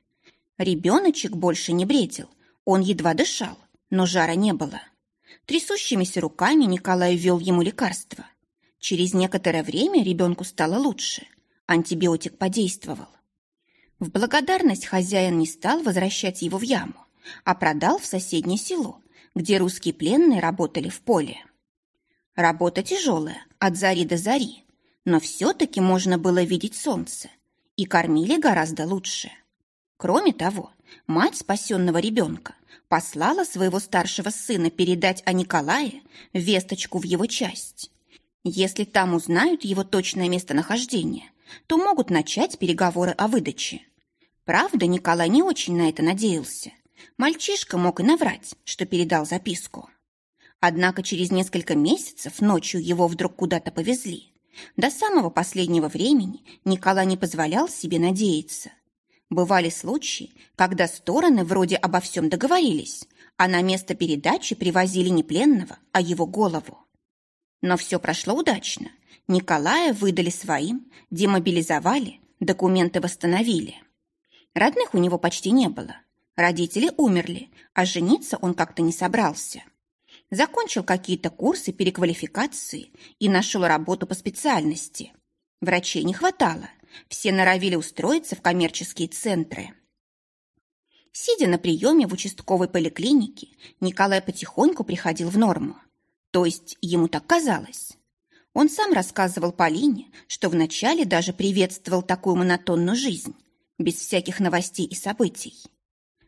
Ребеночек больше не бредил, он едва дышал, но жара не было. Трясущимися руками Николай ввел ему лекарство. Через некоторое время ребенку стало лучше – Антибиотик подействовал. В благодарность хозяин не стал возвращать его в яму, а продал в соседнее село, где русские пленные работали в поле. Работа тяжелая, от зари до зари, но все-таки можно было видеть солнце, и кормили гораздо лучше. Кроме того, мать спасенного ребенка послала своего старшего сына передать о Николае весточку в его часть. Если там узнают его точное местонахождение, то могут начать переговоры о выдаче. Правда, Николай не очень на это надеялся. Мальчишка мог и наврать, что передал записку. Однако через несколько месяцев ночью его вдруг куда-то повезли. До самого последнего времени Николай не позволял себе надеяться. Бывали случаи, когда стороны вроде обо всем договорились, а на место передачи привозили не пленного, а его голову. Но все прошло удачно, Николая выдали своим, демобилизовали, документы восстановили. Родных у него почти не было. Родители умерли, а жениться он как-то не собрался. Закончил какие-то курсы переквалификации и нашел работу по специальности. Врачей не хватало, все норовили устроиться в коммерческие центры. Сидя на приеме в участковой поликлинике, Николай потихоньку приходил в норму. То есть ему так казалось. Он сам рассказывал Полине, что вначале даже приветствовал такую монотонную жизнь, без всяких новостей и событий.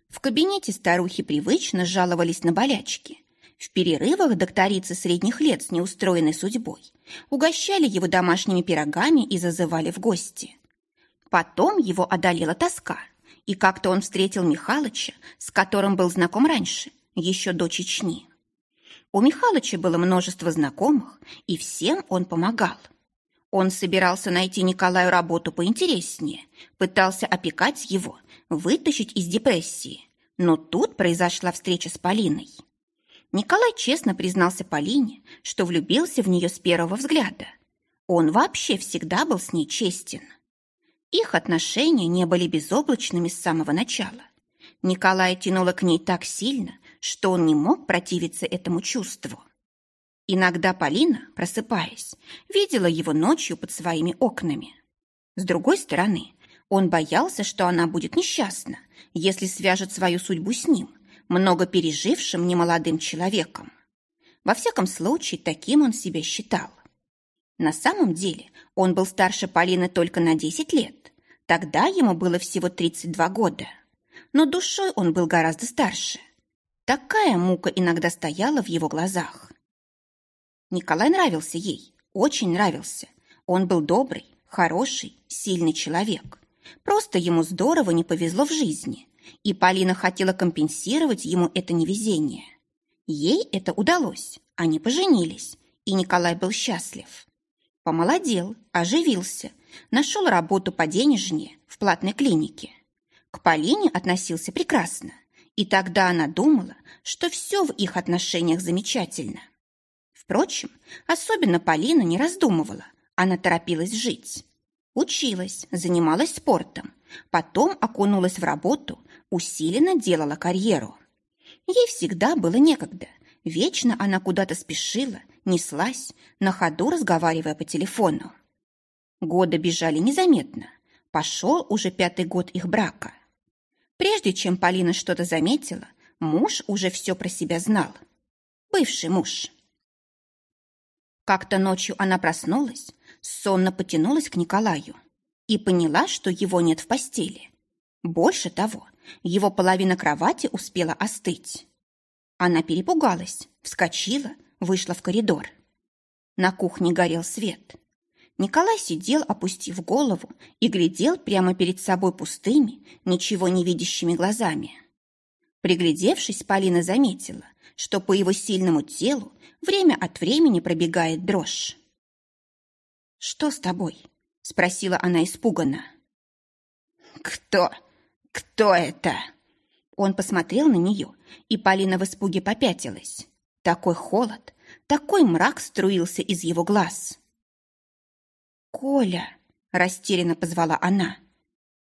В кабинете старухи привычно жаловались на болячки. В перерывах докторицы средних лет с неустроенной судьбой угощали его домашними пирогами и зазывали в гости. Потом его одолела тоска, и как-то он встретил Михалыча, с которым был знаком раньше, еще до Чечни. У Михалыча было множество знакомых, и всем он помогал. Он собирался найти Николаю работу поинтереснее, пытался опекать его, вытащить из депрессии. Но тут произошла встреча с Полиной. Николай честно признался Полине, что влюбился в нее с первого взгляда. Он вообще всегда был с ней честен. Их отношения не были безоблачными с самого начала. Николая тянуло к ней так сильно, что он не мог противиться этому чувству. Иногда Полина, просыпаясь, видела его ночью под своими окнами. С другой стороны, он боялся, что она будет несчастна, если свяжет свою судьбу с ним, много пережившим немолодым человеком. Во всяком случае, таким он себя считал. На самом деле он был старше Полины только на 10 лет. Тогда ему было всего 32 года. Но душой он был гораздо старше. Такая мука иногда стояла в его глазах. Николай нравился ей, очень нравился. Он был добрый, хороший, сильный человек. Просто ему здорово не повезло в жизни, и Полина хотела компенсировать ему это невезение. Ей это удалось, они поженились, и Николай был счастлив. Помолодел, оживился, нашел работу по денежнее в платной клинике. К Полине относился прекрасно, и тогда она думала, что все в их отношениях замечательно. Впрочем, особенно Полина не раздумывала, она торопилась жить. Училась, занималась спортом, потом окунулась в работу, усиленно делала карьеру. Ей всегда было некогда, вечно она куда-то спешила, неслась, на ходу разговаривая по телефону. Годы бежали незаметно. Пошел уже пятый год их брака. Прежде чем Полина что-то заметила, муж уже все про себя знал. Бывший муж. Как-то ночью она проснулась, сонно потянулась к Николаю и поняла, что его нет в постели. Больше того, его половина кровати успела остыть. Она перепугалась, вскочила, вышла в коридор. На кухне горел свет. Николай сидел, опустив голову, и глядел прямо перед собой пустыми, ничего не видящими глазами. Приглядевшись, Полина заметила, что по его сильному телу время от времени пробегает дрожь. «Что с тобой?» — спросила она испуганно. «Кто? Кто это?» Он посмотрел на нее, и Полина в испуге попятилась. Такой холод, такой мрак струился из его глаз. «Коля!» — растерянно позвала она.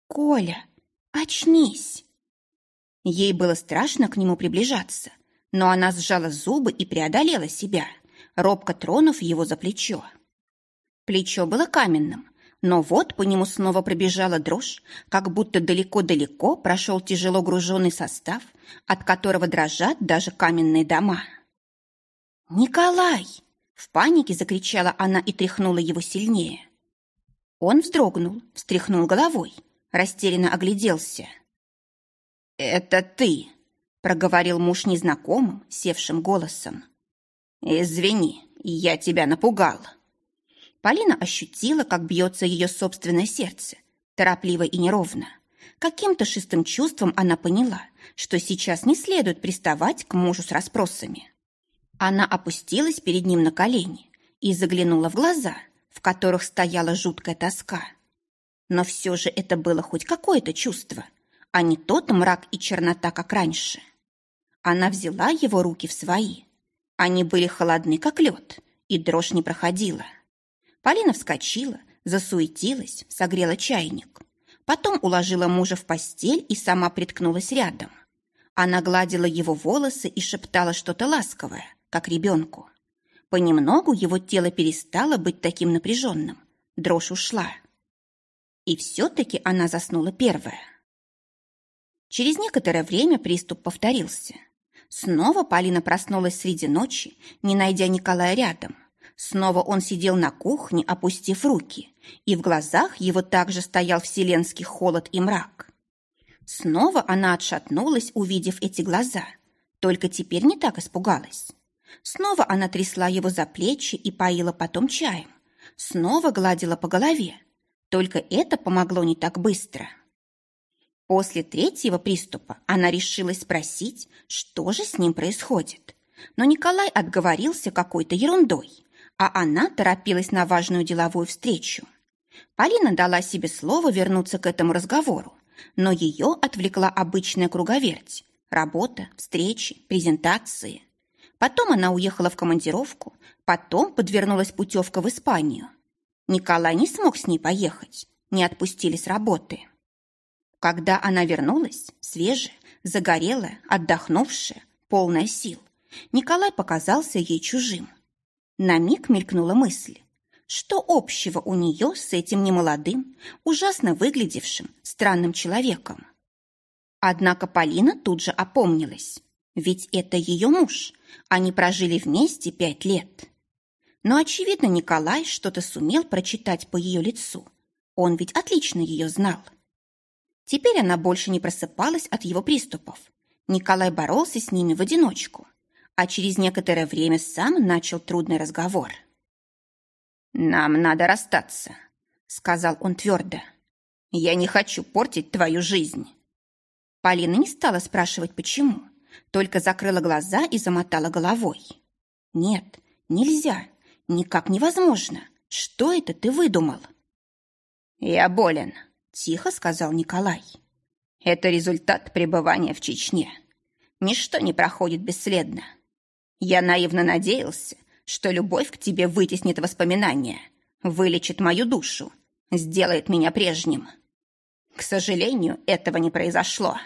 «Коля, очнись!» Ей было страшно к нему приближаться, но она сжала зубы и преодолела себя, робко тронув его за плечо. Плечо было каменным, но вот по нему снова пробежала дрожь, как будто далеко-далеко прошел тяжело груженный состав, от которого дрожат даже каменные дома. «Николай!» — в панике закричала она и тряхнула его сильнее. Он вздрогнул, встряхнул головой, растерянно огляделся. «Это ты!» проговорил муж незнакомым, севшим голосом. «Извини, я тебя напугал». Полина ощутила, как бьется ее собственное сердце, торопливо и неровно. Каким-то шестым чувством она поняла, что сейчас не следует приставать к мужу с расспросами. Она опустилась перед ним на колени и заглянула в глаза, в которых стояла жуткая тоска. Но все же это было хоть какое-то чувство, а не тот мрак и чернота, как раньше. Она взяла его руки в свои. Они были холодны, как лед, и дрожь не проходила. Полина вскочила, засуетилась, согрела чайник. Потом уложила мужа в постель и сама приткнулась рядом. Она гладила его волосы и шептала что-то ласковое, как ребенку. Понемногу его тело перестало быть таким напряженным. Дрожь ушла. И все-таки она заснула первая. Через некоторое время приступ повторился. Снова Полина проснулась среди ночи, не найдя Николая рядом. Снова он сидел на кухне, опустив руки, и в глазах его также стоял вселенский холод и мрак. Снова она отшатнулась, увидев эти глаза, только теперь не так испугалась. Снова она трясла его за плечи и поила потом чаем. Снова гладила по голове. Только это помогло не так быстро. После третьего приступа она решилась спросить, что же с ним происходит. Но Николай отговорился какой-то ерундой, а она торопилась на важную деловую встречу. Полина дала себе слово вернуться к этому разговору, но ее отвлекла обычная круговерть. Работа, встречи, презентации. Потом она уехала в командировку, потом подвернулась путевка в Испанию. Николай не смог с ней поехать, не отпустили с работы. Когда она вернулась, свежая, загорелая, отдохнувшая, полная сил, Николай показался ей чужим. На миг мелькнула мысль, что общего у нее с этим немолодым, ужасно выглядевшим, странным человеком. Однако Полина тут же опомнилась. Ведь это ее муж. Они прожили вместе пять лет. Но, очевидно, Николай что-то сумел прочитать по ее лицу. Он ведь отлично ее знал. Теперь она больше не просыпалась от его приступов. Николай боролся с ними в одиночку, а через некоторое время сам начал трудный разговор. «Нам надо расстаться», — сказал он твердо. «Я не хочу портить твою жизнь». Полина не стала спрашивать, почему только закрыла глаза и замотала головой. «Нет, нельзя, никак невозможно. Что это ты выдумал?» «Я болен», — тихо сказал Николай. «Это результат пребывания в Чечне. Ничто не проходит бесследно. Я наивно надеялся, что любовь к тебе вытеснит воспоминания, вылечит мою душу, сделает меня прежним. К сожалению, этого не произошло».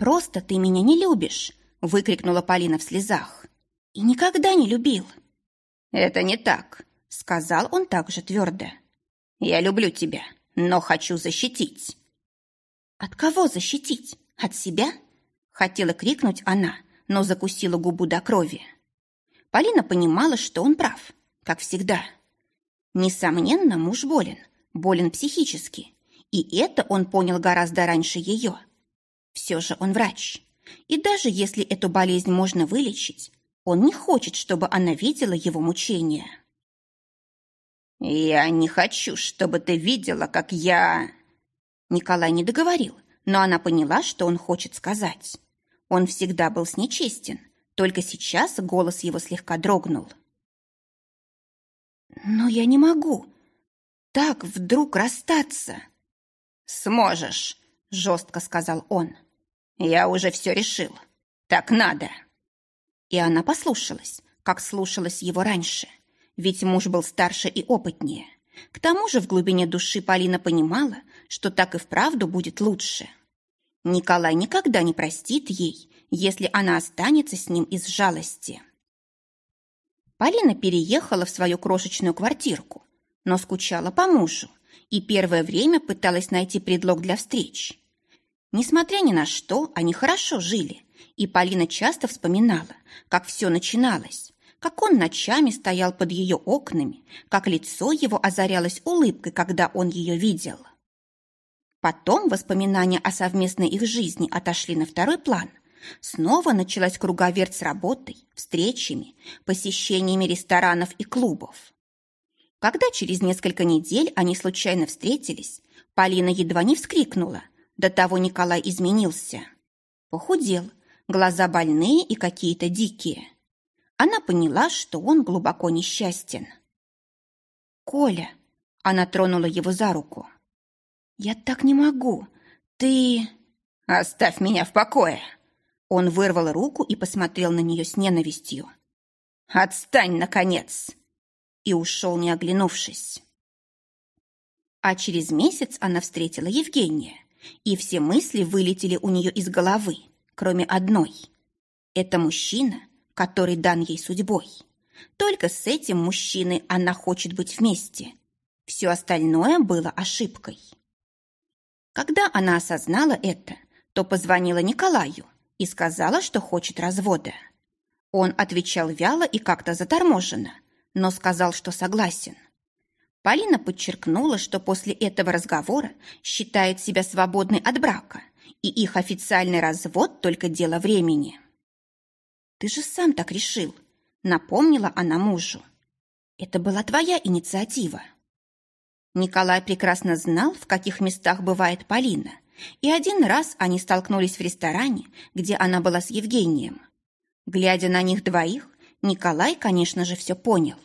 «Просто ты меня не любишь!» — выкрикнула Полина в слезах. «И никогда не любил!» «Это не так!» — сказал он также твердо. «Я люблю тебя, но хочу защитить!» «От кого защитить? От себя?» — хотела крикнуть она, но закусила губу до крови. Полина понимала, что он прав, как всегда. Несомненно, муж болен, болен психически, и это он понял гораздо раньше ее — все же он врач. И даже если эту болезнь можно вылечить, он не хочет, чтобы она видела его мучения. «Я не хочу, чтобы ты видела, как я...» Николай не договорил, но она поняла, что он хочет сказать. Он всегда был с ней честен, только сейчас голос его слегка дрогнул. «Но я не могу так вдруг расстаться». «Сможешь», — жестко сказал он. «Я уже все решил. Так надо». И она послушалась, как слушалась его раньше. Ведь муж был старше и опытнее. К тому же в глубине души Полина понимала, что так и вправду будет лучше. Николай никогда не простит ей, если она останется с ним из жалости. Полина переехала в свою крошечную квартирку, но скучала по мужу и первое время пыталась найти предлог для встреч. Несмотря ни на что, они хорошо жили, и Полина часто вспоминала, как все начиналось, как он ночами стоял под ее окнами, как лицо его озарялось улыбкой, когда он ее видел. Потом воспоминания о совместной их жизни отошли на второй план. Снова началась круговерть с работой, встречами, посещениями ресторанов и клубов. Когда через несколько недель они случайно встретились, Полина едва не вскрикнула, до того Николай изменился. Похудел, глаза больные и какие-то дикие. Она поняла, что он глубоко несчастен. «Коля!» – она тронула его за руку. «Я так не могу. Ты...» «Оставь меня в покое!» Он вырвал руку и посмотрел на нее с ненавистью. «Отстань, наконец!» И ушел, не оглянувшись. А через месяц она встретила Евгения, и все мысли вылетели у нее из головы, кроме одной. Это мужчина, который дан ей судьбой. Только с этим мужчиной она хочет быть вместе. Все остальное было ошибкой. Когда она осознала это, то позвонила Николаю и сказала, что хочет развода. Он отвечал вяло и как-то заторможенно, но сказал, что согласен. Полина подчеркнула, что после этого разговора считает себя свободной от брака, и их официальный развод только дело времени. «Ты же сам так решил», — напомнила она мужу. «Это была твоя инициатива». Николай прекрасно знал, в каких местах бывает Полина, и один раз они столкнулись в ресторане, где она была с Евгением. Глядя на них двоих, Николай, конечно же, все понял.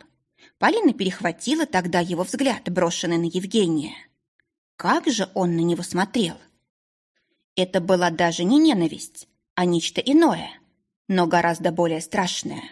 Полина перехватила тогда его взгляд, брошенный на Евгения. Как же он на него смотрел! Это была даже не ненависть, а нечто иное, но гораздо более страшное.